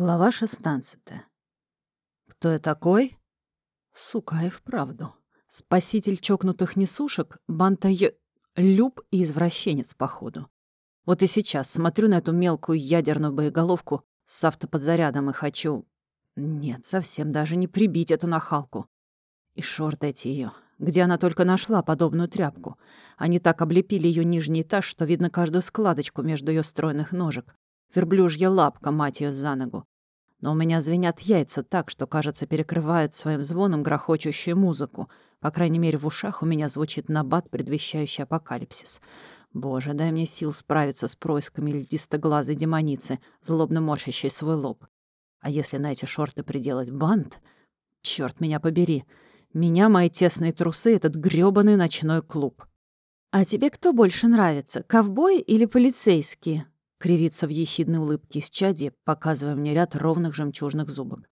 Глава 16. Кто я такой? Сука, и вправду. Спаситель чокнутых несушек, банта Люб и извращенец, походу. Вот и сейчас смотрю на эту мелкую ядерную боеголовку с автоподзарядом и хочу... Нет, совсем даже не прибить эту нахалку. И шорты эти ее, где она только нашла подобную тряпку. Они так облепили ее нижний этаж, что видно каждую складочку между ее стройных ножек. Верблюжья лапка, мать ее, за ногу. Но у меня звенят яйца так, что, кажется, перекрывают своим звоном грохочущую музыку. По крайней мере, в ушах у меня звучит набат, предвещающий апокалипсис. Боже, дай мне сил справиться с происками льдистоглазой демоницы, злобно морщащей свой лоб. А если на эти шорты приделать бант? Черт меня побери. Меня, мои тесные трусы, этот грёбаный ночной клуб. «А тебе кто больше нравится, ковбой или полицейские?» Кривится в ехидной улыбке из чади, показывая мне ряд ровных жемчужных зубок.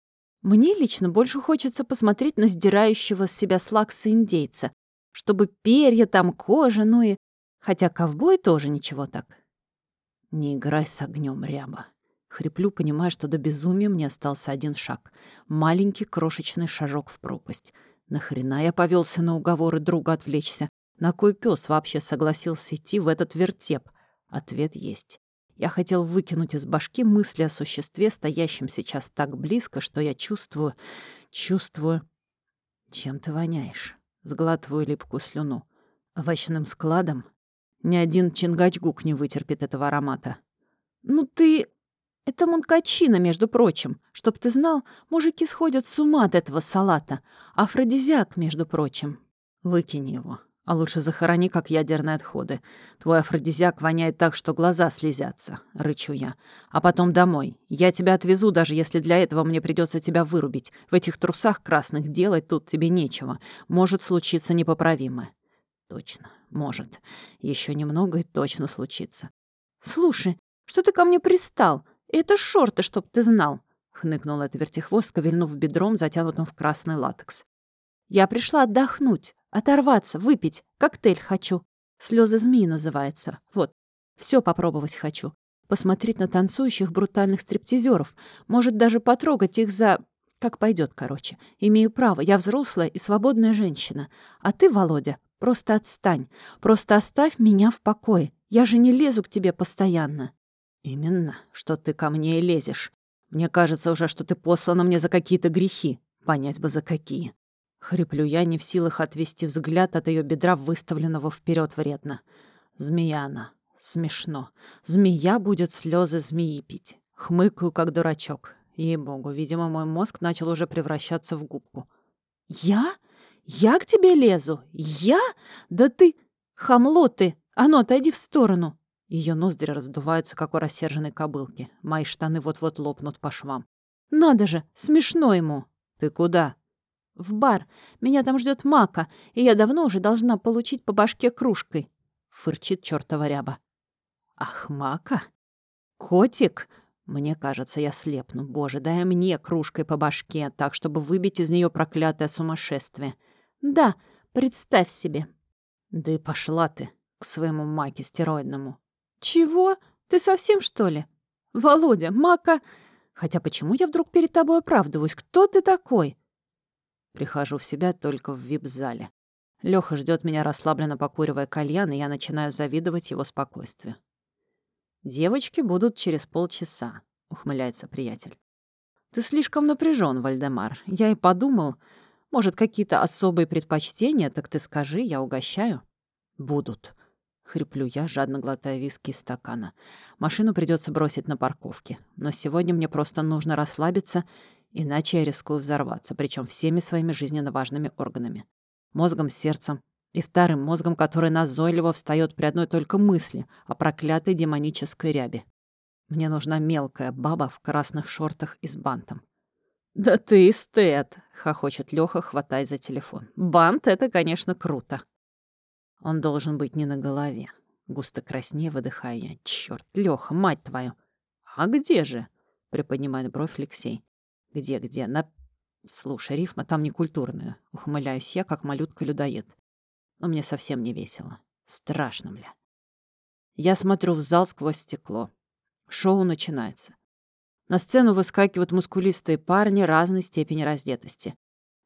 Мне лично больше хочется посмотреть на сдирающего с себя слакса индейца, чтобы перья там, кожа, ну и... Хотя ковбой тоже ничего так. Не играй с огнем, ряба. Хриплю, понимая, что до безумия мне остался один шаг. Маленький крошечный шажок в пропасть. Нахрена я повелся на уговоры друга отвлечься? На кой пес вообще согласился идти в этот вертеп? Ответ есть. Я хотел выкинуть из башки мысли о существе, стоящем сейчас так близко, что я чувствую, чувствую... Чем ты воняешь? Сглатываю липкую слюну. Овощным складом? Ни один чингачгук не вытерпит этого аромата. Ну ты... Это мункачина, между прочим. Чтоб ты знал, мужики сходят с ума от этого салата. Афродизиак, между прочим. Выкинь его. А лучше захорони, как ядерные отходы. Твой афродизиак воняет так, что глаза слезятся, — рычу я. А потом домой. Я тебя отвезу, даже если для этого мне придется тебя вырубить. В этих трусах красных делать тут тебе нечего. Может случиться непоправимое. Точно, может. Еще немного и точно случится. Слушай, что ты ко мне пристал? Это шорты, чтоб ты знал, — хныкнула эта вертихвостка, вильнув бедром, затянутым в красный латекс. Я пришла отдохнуть, оторваться, выпить. Коктейль хочу. Слезы змеи называется. Вот. Все попробовать хочу. Посмотреть на танцующих брутальных стриптизеров. Может, даже потрогать их за... Как пойдет, короче. Имею право. Я взрослая и свободная женщина. А ты, Володя, просто отстань. Просто оставь меня в покое. Я же не лезу к тебе постоянно. Именно, что ты ко мне и лезешь. Мне кажется уже, что ты послана мне за какие-то грехи. Понять бы, за какие. Хриплю я, не в силах отвести взгляд от ее бедра, выставленного вперед вредно. Змея она. Смешно. Змея будет слезы змеи пить. Хмыкаю, как дурачок. Ей-богу, видимо, мой мозг начал уже превращаться в губку. «Я? Я к тебе лезу? Я? Да ты... Хамло ты! А ну, отойди в сторону!» Ее ноздри раздуваются, как у рассерженной кобылки. Мои штаны вот-вот лопнут по швам. «Надо же! Смешно ему!» «Ты куда?» В бар. Меня там ждет Мака, и я давно уже должна получить по башке кружкой», — фырчит чертова ряба. «Ах, Мака? Котик?» Мне кажется, я слепну. Боже, дай мне кружкой по башке, так, чтобы выбить из нее проклятое сумасшествие. Да, представь себе. Да и пошла ты к своему маке стероидному. Чего? Ты совсем, что ли? Володя, мака... Хотя почему я вдруг перед тобой оправдываюсь? Кто ты такой? Прихожу в себя только в вип-зале. Лёха ждет меня, расслабленно покуривая кальян, и я начинаю завидовать его спокойствию. «Девочки будут через полчаса», — ухмыляется приятель. «Ты слишком напряжен, Вальдемар. Я и подумал, может, какие-то особые предпочтения, так ты скажи, я угощаю». «Будут», — хриплю я, жадно глотая виски из стакана. «Машину придется бросить на парковке, но сегодня мне просто нужно расслабиться Иначе я рискую взорваться, причем всеми своими жизненно важными органами. Мозгом, сердцем и вторым мозгом, который назойливо встает при одной только мысли о проклятой демонической рябе. Мне нужна мелкая баба в красных шортах и с бантом. «Да ты эстет!» — хохочет Лёха, хватая за телефон. «Бант — это, конечно, круто!» Он должен быть не на голове. Густо краснее выдыхаю я. Чёрт, Лёха, мать твою! «А где же?» — приподнимает бровь Алексей. Где-где? На... Слушай, рифма там не культурная. Ухмыляюсь я, как малютка-людоед. Но мне совсем не весело. Страшно, бля. Я смотрю в зал сквозь стекло. Шоу начинается. На сцену выскакивают мускулистые парни разной степени раздетости.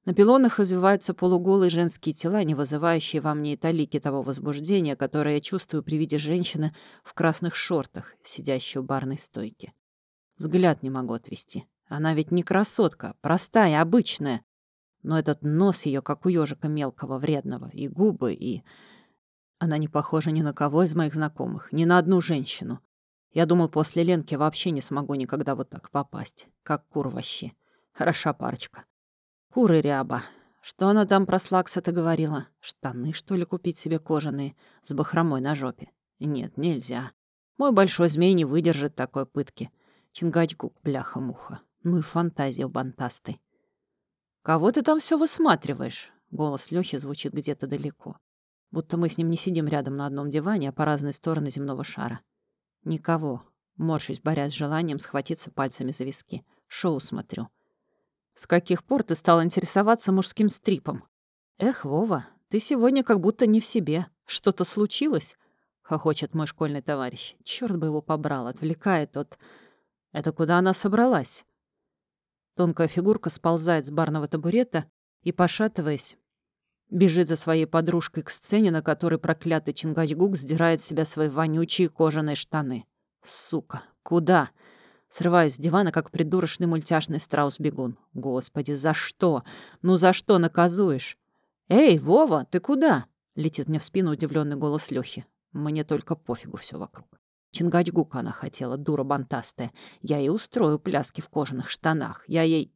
На пилонах извиваются полуголые женские тела, не вызывающие во мне и талики того возбуждения, которое я чувствую при виде женщины в красных шортах, сидящей у барной стойки. Взгляд не могу отвести. Она ведь не красотка, простая, обычная. Но этот нос ее, как у ежика мелкого, вредного, и губы, и... Она не похожа ни на кого из моих знакомых, ни на одну женщину. Я думал, после Ленки вообще не смогу никогда вот так попасть. Как кур вообще. Хороша парочка. Куры ряба. Что она там про слакса-то говорила? Штаны, что ли, купить себе кожаные, с бахромой на жопе? Нет, нельзя. Мой большой змей не выдержит такой пытки. Чингачгук, бляха-муха. Ну и фантазия у бантастой. «Кого ты там все высматриваешь?» Голос Лёхи звучит где-то далеко. Будто мы с ним не сидим рядом на одном диване, а по разные стороны земного шара. Никого. Морщусь, борясь с желанием схватиться пальцами за виски. Шоу смотрю. С каких пор ты стал интересоваться мужским стрипом? Эх, Вова, ты сегодня как будто не в себе. Что-то случилось? Хохочет мой школьный товарищ. Черт бы его побрал, отвлекает от... Это куда она собралась? Тонкая фигурка сползает с барного табурета и, пошатываясь, бежит за своей подружкой к сцене, на которой проклятый Чингачгук сдирает с себя свои вонючие кожаные штаны. Сука, куда? Срываюсь с дивана, как придурочный мультяшный страус-бегун. Господи, за что? Ну за что наказуешь? «Эй, Вова, ты куда?» — летит мне в спину удивленный голос Лёхи. Мне только пофигу все вокруг. Чингачгука она хотела, дура бантастая. Я ей устрою пляски в кожаных штанах. Я ей...